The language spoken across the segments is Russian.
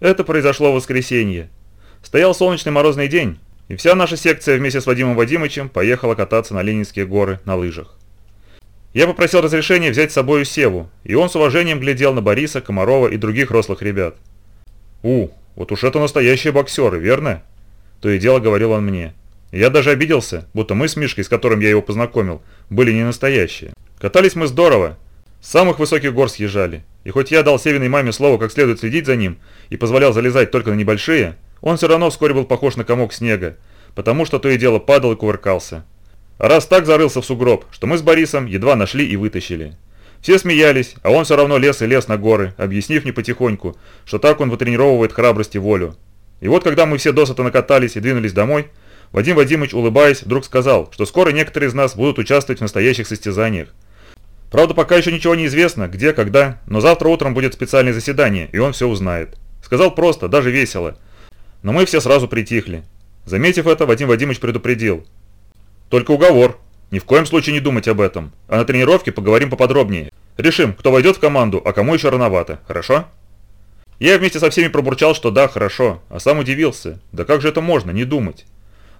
Это произошло в воскресенье. Стоял солнечный морозный день, и вся наша секция вместе с Вадимом Вадимовичем поехала кататься на Ленинские горы на лыжах. Я попросил разрешения взять с собой Севу, и он с уважением глядел на Бориса, Комарова и других рослых ребят. «У, вот уж это настоящие боксеры, верно?» То и дело говорил он мне. Я даже обиделся, будто мы с Мишкой, с которым я его познакомил, были не настоящие. Катались мы здорово, с самых высоких гор съезжали. И хоть я дал Севиной маме слово, как следует следить за ним, и позволял залезать только на небольшие, он все равно вскоре был похож на комок снега, потому что то и дело падал и кувыркался. А раз так зарылся в сугроб, что мы с Борисом едва нашли и вытащили. Все смеялись, а он все равно лез и лез на горы, объяснив мне потихоньку, что так он вытренировывает храбрость и волю. И вот когда мы все досыта накатались и двинулись домой, Вадим Вадимович, улыбаясь, вдруг сказал, что скоро некоторые из нас будут участвовать в настоящих состязаниях. Правда, пока еще ничего не известно, где, когда, но завтра утром будет специальное заседание, и он все узнает. Сказал просто, даже весело. Но мы все сразу притихли. Заметив это, Вадим Вадимович предупредил. Только уговор. Ни в коем случае не думать об этом. А на тренировке поговорим поподробнее. Решим, кто войдет в команду, а кому еще рановато. Хорошо? Я вместе со всеми пробурчал, что да, хорошо, а сам удивился. Да как же это можно, не думать?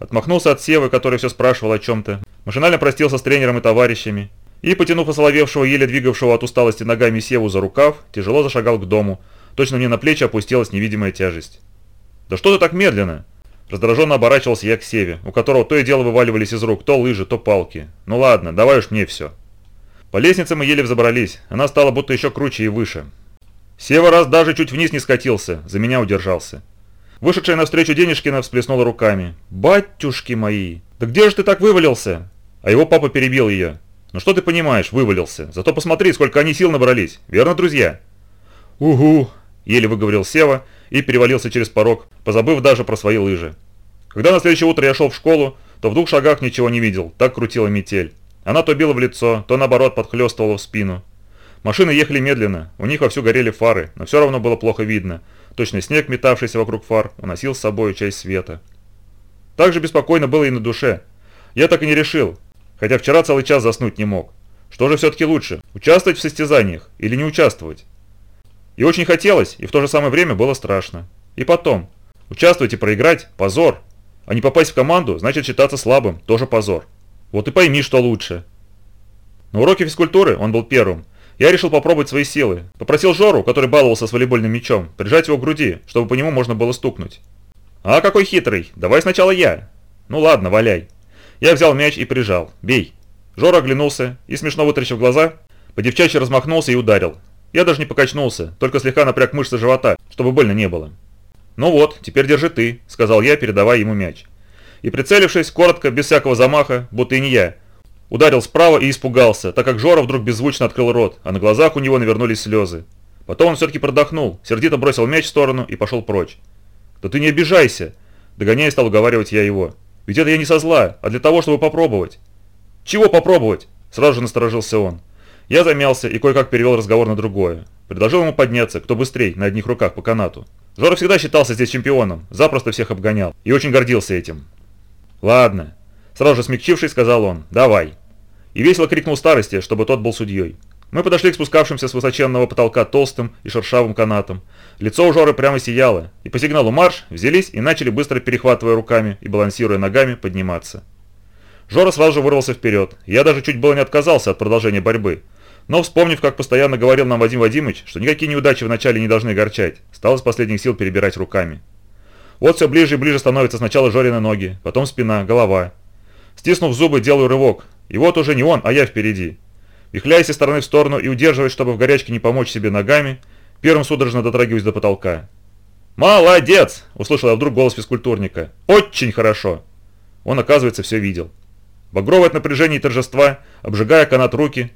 Отмахнулся от Севы, который все спрашивал о чем-то. Машинально простился с тренером и товарищами. И, потянув осоловевшего, еле двигавшего от усталости ногами Севу за рукав, тяжело зашагал к дому. Точно мне на плечи опустилась невидимая тяжесть. «Да что ты так медленно?» Раздраженно оборачивался я к Севе, у которого то и дело вываливались из рук то лыжи, то палки. «Ну ладно, давай уж мне все». По лестнице мы еле взобрались, она стала будто еще круче и выше. Сева раз даже чуть вниз не скатился, за меня удержался. Вышедшая навстречу Денежкина всплеснула руками. «Батюшки мои! Да где же ты так вывалился?» А его папа перебил ее. «Ну что ты понимаешь, вывалился. Зато посмотри, сколько они сил набрались. Верно, друзья?» «Угу», – еле выговорил Сева и перевалился через порог, позабыв даже про свои лыжи. Когда на следующее утро я шел в школу, то в двух шагах ничего не видел, так крутила метель. Она то била в лицо, то наоборот подхлестывала в спину. Машины ехали медленно, у них вовсю горели фары, но все равно было плохо видно. Точно снег, метавшийся вокруг фар, уносил с собой часть света. Так же беспокойно было и на душе. Я так и не решил, хотя вчера целый час заснуть не мог. Что же все-таки лучше, участвовать в состязаниях или не участвовать? И очень хотелось, и в то же самое время было страшно. И потом, участвовать и проиграть – позор. А не попасть в команду – значит считаться слабым, тоже позор. Вот и пойми, что лучше. На уроке физкультуры он был первым. Я решил попробовать свои силы. Попросил Жору, который баловался с волейбольным мячом, прижать его к груди, чтобы по нему можно было стукнуть. «А какой хитрый! Давай сначала я!» «Ну ладно, валяй!» Я взял мяч и прижал. «Бей!» Жора оглянулся и, смешно вытрящив глаза, по-девчачьи размахнулся и ударил. Я даже не покачнулся, только слегка напряг мышцы живота, чтобы больно не было. «Ну вот, теперь держи ты», — сказал я, передавая ему мяч. И прицелившись, коротко, без всякого замаха, будто и не я, ударил справа и испугался, так как Жора вдруг беззвучно открыл рот, а на глазах у него навернулись слезы. Потом он все-таки продохнул, сердито бросил мяч в сторону и пошел прочь. «Да ты не обижайся!» Догоняя стал уговаривать я его. Ведь это я не со зла, а для того, чтобы попробовать. Чего попробовать? Сразу же насторожился он. Я замялся и кое-как перевел разговор на другое. Предложил ему подняться, кто быстрей, на одних руках по канату. Жора всегда считался здесь чемпионом, запросто всех обгонял и очень гордился этим. «Ладно», сразу же смягчившись, сказал он, «давай». И весело крикнул старости, чтобы тот был судьей. Мы подошли к спускавшимся с высоченного потолка толстым и шершавым канатам. Лицо у Жоры прямо сияло, и по сигналу марш взялись и начали быстро перехватывая руками и балансируя ногами подниматься. Жора сразу же вырвался вперед, я даже чуть было не отказался от продолжения борьбы. Но вспомнив, как постоянно говорил нам Вадим Вадимович, что никакие неудачи вначале не должны горчать, стал из последних сил перебирать руками. Вот все ближе и ближе становятся сначала Жорины ноги, потом спина, голова. Стиснув зубы, делаю рывок, и вот уже не он, а я впереди. Вихляясь из стороны в сторону и удерживаясь, чтобы в горячке не помочь себе ногами, первым судорожно дотрагиваюсь до потолка. «Молодец!» – услышал я вдруг голос физкультурника. «Очень хорошо!» Он, оказывается, все видел. Багровое от напряжения и торжества, обжигая канат руки,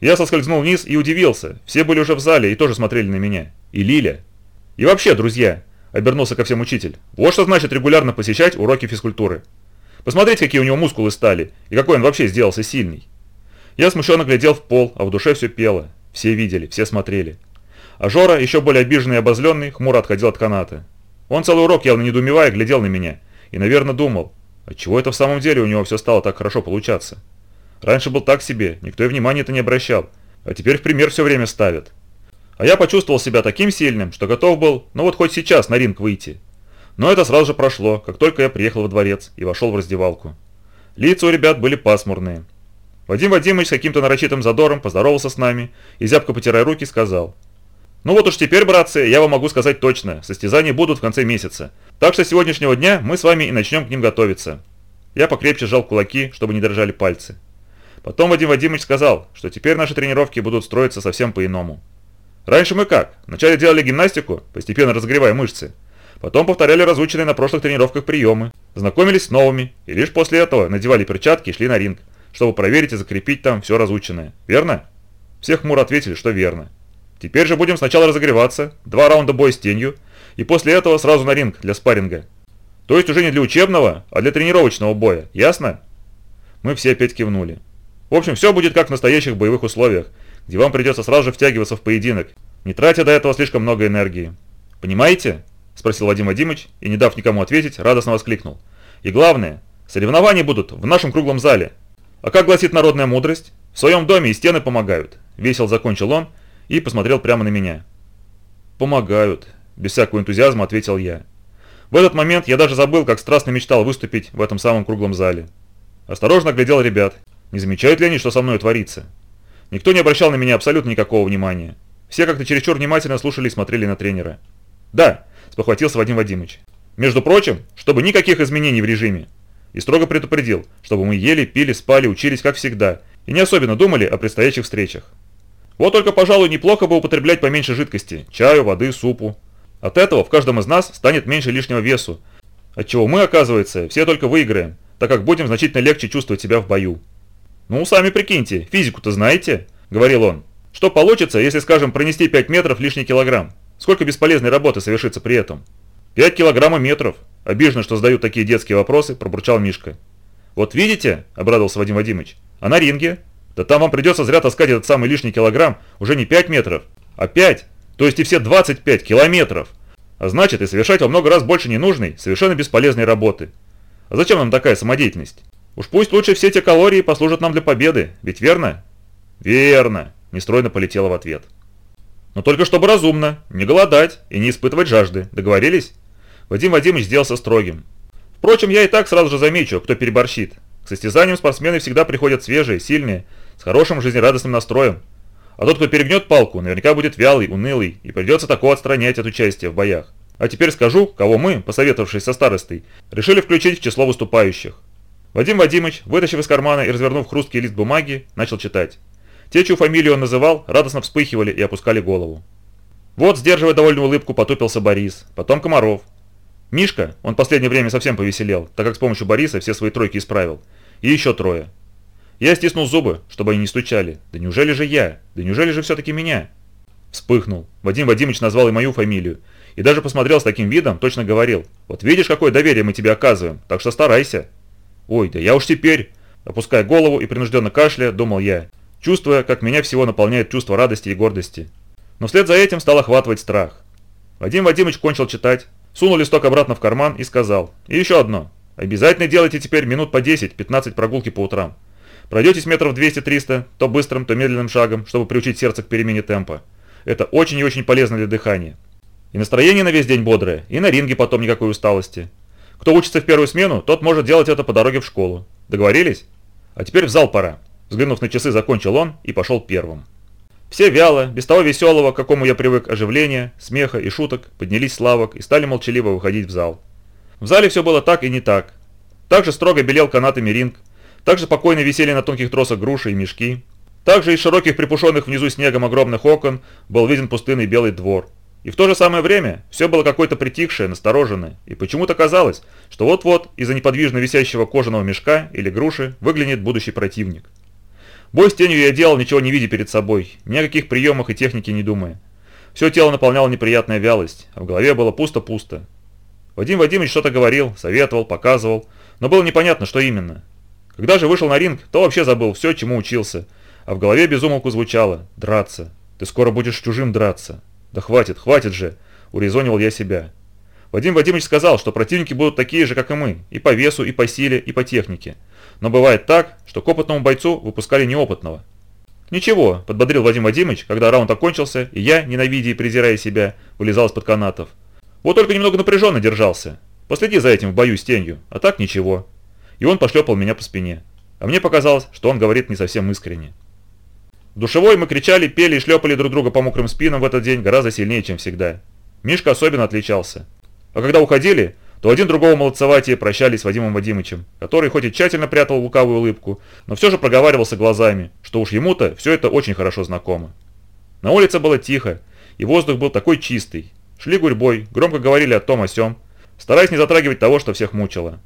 я соскользнул вниз и удивился. Все были уже в зале и тоже смотрели на меня. И Лиля. И вообще, друзья, обернулся ко всем учитель, вот что значит регулярно посещать уроки физкультуры. Посмотрите, какие у него мускулы стали, и какой он вообще сделался сильный. Я смущенно глядел в пол, а в душе все пело. Все видели, все смотрели. А Жора, еще более обиженный и обозленный, хмуро отходил от каната. Он целый урок, явно недоумевая, глядел на меня. И, наверное, думал, отчего это в самом деле у него все стало так хорошо получаться. Раньше был так себе, никто и внимания-то не обращал, а теперь в пример все время ставят. А я почувствовал себя таким сильным, что готов был, ну вот хоть сейчас на ринг выйти. Но это сразу же прошло, как только я приехал во дворец и вошел в раздевалку. Лица у ребят были пасмурные. Вадим Вадимович с каким-то нарочитым задором поздоровался с нами и, зябко потирая руки, сказал. «Ну вот уж теперь, братцы, я вам могу сказать точно, состязания будут в конце месяца. Так что с сегодняшнего дня мы с вами и начнем к ним готовиться». Я покрепче сжал кулаки, чтобы не дрожали пальцы. Потом Вадим Вадимович сказал, что теперь наши тренировки будут строиться совсем по-иному. Раньше мы как? Вначале делали гимнастику, постепенно разогревая мышцы. Потом повторяли разученные на прошлых тренировках приемы, знакомились с новыми и лишь после этого надевали перчатки и шли на ринг, чтобы проверить и закрепить там все разученное. Верно? Все хмуро ответили, что верно. Теперь же будем сначала разогреваться, два раунда боя с тенью, и после этого сразу на ринг для спарринга. То есть уже не для учебного, а для тренировочного боя, ясно? Мы все опять кивнули. В общем, все будет как в настоящих боевых условиях, где вам придется сразу же втягиваться в поединок, не тратя до этого слишком много энергии. Понимаете? Спросил Вадим Вадимович и, не дав никому ответить, радостно воскликнул. И главное, соревнования будут в нашем круглом зале. А как гласит народная мудрость, в своем доме и стены помогают. Весел закончил он и посмотрел прямо на меня. «Помогают», – без всякого энтузиазма ответил я. В этот момент я даже забыл, как страстно мечтал выступить в этом самом круглом зале. Осторожно глядел ребят, не замечают ли они, что со мной творится. Никто не обращал на меня абсолютно никакого внимания. Все как-то чересчур внимательно слушали и смотрели на тренера. «Да», – спохватился Вадим Вадимович. «Между прочим, чтобы никаких изменений в режиме. И строго предупредил, чтобы мы ели, пили, спали, учились как всегда, и не особенно думали о предстоящих встречах. Вот только, пожалуй, неплохо бы употреблять поменьше жидкости, чаю, воды, супу. От этого в каждом из нас станет меньше лишнего весу, отчего мы, оказывается, все только выиграем, так как будем значительно легче чувствовать себя в бою. «Ну, сами прикиньте, физику-то знаете?» – говорил он. «Что получится, если, скажем, пронести 5 метров лишний килограмм? Сколько бесполезной работы совершится при этом?» «5 килограммов метров. Обиженно, что задают такие детские вопросы», – пробурчал Мишка. «Вот видите?» – обрадовался Вадим Вадимович. «А на ринге? Да там вам придется зря таскать этот самый лишний килограмм уже не 5 метров, а 5, то есть и все 25 километров. А значит, и совершать во много раз больше ненужной, совершенно бесполезной работы. А зачем нам такая самодеятельность? Уж пусть лучше все те калории послужат нам для победы, ведь верно? Верно, нестройно полетела в ответ. Но только чтобы разумно, не голодать и не испытывать жажды. Договорились? Вадим Вадимович сделался строгим. Впрочем, я и так сразу же замечу, кто переборщит. К состязаниям спортсмены всегда приходят свежие, сильные, с хорошим жизнерадостным настроем. А тот, кто перегнет палку, наверняка будет вялый, унылый, и придется такого отстранять от участия в боях. А теперь скажу, кого мы, посоветовавшись со старостой, решили включить в число выступающих. Вадим Вадимович, вытащив из кармана и развернув хрусткий лист бумаги, начал читать. Те, чью фамилию он называл, радостно вспыхивали и опускали голову. Вот, сдерживая довольную улыбку, потупился Борис, потом Комаров. Мишка, он последнее время совсем повеселел, так как с помощью Бориса все свои тройки исправил. И еще трое. Я стиснул зубы, чтобы они не стучали. Да неужели же я? Да неужели же все-таки меня? Вспыхнул. Вадим Вадимович назвал и мою фамилию. И даже посмотрел с таким видом, точно говорил. Вот видишь, какое доверие мы тебе оказываем, так что старайся. Ой, да я уж теперь, опуская голову и принужденно кашля, думал я, чувствуя, как меня всего наполняет чувство радости и гордости. Но вслед за этим стал охватывать страх. Вадим Вадимович кончил читать, сунул листок обратно в карман и сказал, и еще одно. Обязательно делайте теперь минут по 10-15 прогулки по утрам. Пройдетесь метров 200-300, то быстрым, то медленным шагом, чтобы приучить сердце к перемене темпа. Это очень и очень полезно для дыхания. И настроение на весь день бодрое, и на ринге потом никакой усталости. Кто учится в первую смену, тот может делать это по дороге в школу. Договорились? А теперь в зал пора. Взглянув на часы, закончил он и пошел первым. Все вяло, без того веселого, к какому я привык оживления, смеха и шуток, поднялись с лавок и стали молчаливо выходить в зал. В зале все было так и не так. Также строго белел канатами ринг, также спокойно висели на тонких тросах груши и мешки. Также из широких припушенных внизу снегом огромных окон был виден пустынный белый двор. И в то же самое время все было какое-то притихшее, настороженное, и почему-то казалось, что вот-вот из-за неподвижно висящего кожаного мешка или груши выглянет будущий противник. Бой с тенью я делал, ничего не видя перед собой, ни о каких приемах и технике не думая. Все тело наполняло неприятная вялость, а в голове было пусто-пусто. Вадим Вадимович что-то говорил, советовал, показывал, но было непонятно, что именно. Когда же вышел на ринг, то вообще забыл все, чему учился, а в голове безумолку звучало «драться». «Ты скоро будешь чужим драться». «Да хватит, хватит же», – урезонивал я себя. Вадим Вадимович сказал, что противники будут такие же, как и мы, и по весу, и по силе, и по технике. Но бывает так, что к опытному бойцу выпускали неопытного. «Ничего», – подбодрил Вадим Вадимович, когда раунд окончился, и я, ненавидя и презирая себя, вылезал из-под канатов. «Вот только немного напряженно держался. Последи за этим в бою с тенью, а так ничего». И он пошлепал меня по спине. А мне показалось, что он говорит не совсем искренне. В душевой мы кричали, пели и шлепали друг друга по мокрым спинам в этот день гораздо сильнее, чем всегда. Мишка особенно отличался. А когда уходили, то один другого молодцеватее прощались с Вадимом Вадимычем, который хоть и тщательно прятал лукавую улыбку, но все же проговаривался глазами, что уж ему-то все это очень хорошо знакомо. На улице было тихо, и воздух был такой чистый. Шли гурьбой, громко говорили о том о сём, стараясь не затрагивать того, что всех мучило.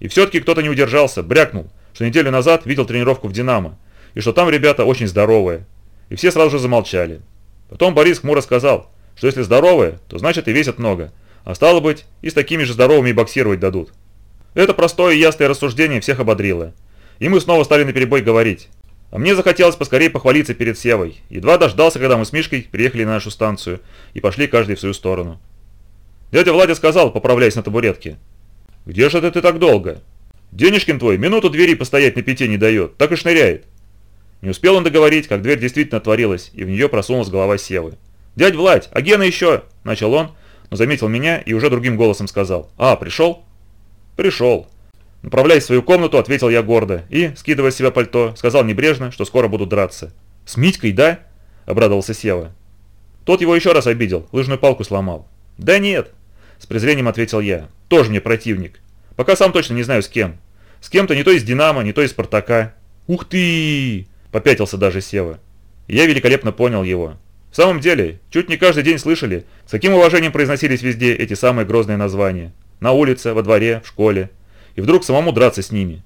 И все-таки кто-то не удержался, брякнул, что неделю назад видел тренировку в «Динамо», и что там ребята очень здоровые. И все сразу же замолчали. Потом Борис хмуро сказал, что если здоровые, то значит и весят много, а стало быть, и с такими же здоровыми боксировать дадут. Это простое и ясное рассуждение всех ободрило. И мы снова стали наперебой говорить. А мне захотелось поскорее похвалиться перед Севой. Едва дождался, когда мы с Мишкой приехали на нашу станцию и пошли каждый в свою сторону. Дядя Владя сказал, поправляясь на табуретке. «Где же это ты так долго? Денежкин твой минуту двери постоять на пяти не дает, так и шныряет». Не успел он договорить, как дверь действительно отворилась, и в нее просунулась голова Севы. «Дядь Владь, а Гена еще?» – начал он, но заметил меня и уже другим голосом сказал. «А, пришел?» «Пришел». Направляясь свою комнату, ответил я гордо и, скидывая с себя пальто, сказал небрежно, что скоро буду драться. «С Митькой, да?» – обрадовался Сева. Тот его еще раз обидел, лыжную палку сломал. «Да нет», – с презрением ответил я. «Тоже мне противник. Пока сам точно не знаю с кем. С кем-то не то из Динамо, не то из Спартака». «Ух ты!» Попятился даже Сева. я великолепно понял его. В самом деле, чуть не каждый день слышали, с каким уважением произносились везде эти самые грозные названия. На улице, во дворе, в школе. И вдруг самому драться с ними.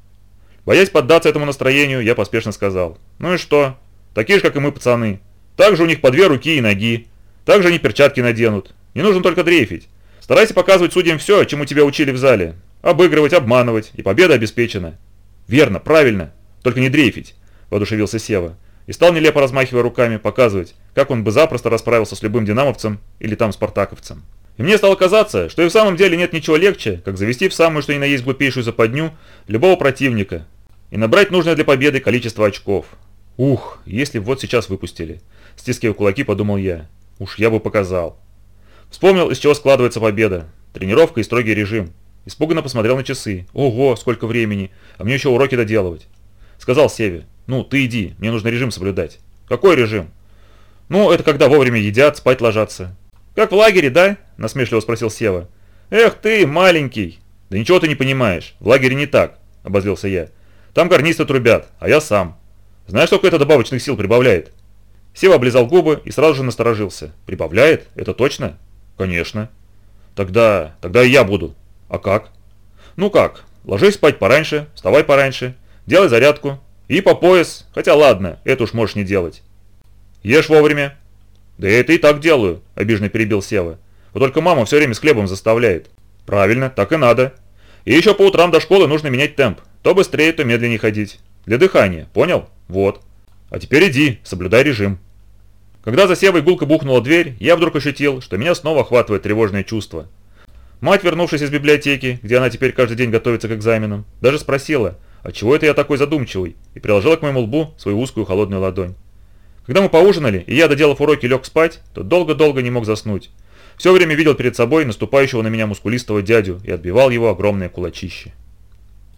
Боясь поддаться этому настроению, я поспешно сказал. Ну и что? Такие же, как и мы, пацаны. Также у них по две руки и ноги. Также они перчатки наденут. Не нужно только дрейфить. Старайся показывать судьям все, чему тебя учили в зале. Обыгрывать, обманывать, и победа обеспечена. Верно, правильно. Только не дрейфить. – воодушевился Сева. И стал нелепо размахивая руками, показывать, как он бы запросто расправился с любым динамовцем или там спартаковцем. И мне стало казаться, что и в самом деле нет ничего легче, как завести в самую что ни на есть глупейшую западню любого противника и набрать нужное для победы количество очков. Ух, если вот сейчас выпустили. Стискивая кулаки, подумал я. Уж я бы показал. Вспомнил, из чего складывается победа. Тренировка и строгий режим. Испуганно посмотрел на часы. Ого, сколько времени, а мне еще уроки доделывать. Сказал Севе. «Ну, ты иди, мне нужно режим соблюдать». «Какой режим?» «Ну, это когда вовремя едят, спать ложатся». «Как в лагере, да?» – насмешливо спросил Сева. «Эх ты, маленький!» «Да ничего ты не понимаешь, в лагере не так», – обозлился я. «Там гарнисты трубят, а я сам. Знаешь, сколько это добавочных сил прибавляет?» Сева облизал губы и сразу же насторожился. «Прибавляет? Это точно?» «Конечно». «Тогда... тогда и я буду». «А как?» «Ну как, ложись спать пораньше, вставай пораньше, делай зарядку, и по пояс, хотя ладно, это уж можешь не делать. Ешь вовремя. Да я это и так делаю, обиженно перебил Сева. Вот только мама все время с хлебом заставляет. Правильно, так и надо. И еще по утрам до школы нужно менять темп. То быстрее, то медленнее ходить. Для дыхания, понял? Вот. А теперь иди, соблюдай режим. Когда за Севой гулко бухнула дверь, я вдруг ощутил, что меня снова охватывает тревожное чувство. Мать, вернувшись из библиотеки, где она теперь каждый день готовится к экзаменам, даже спросила, а чего это я такой задумчивый?» и приложила к моему лбу свою узкую холодную ладонь. Когда мы поужинали, и я, доделав уроки, лег спать, то долго-долго не мог заснуть. Все время видел перед собой наступающего на меня мускулистого дядю и отбивал его огромное кулачище.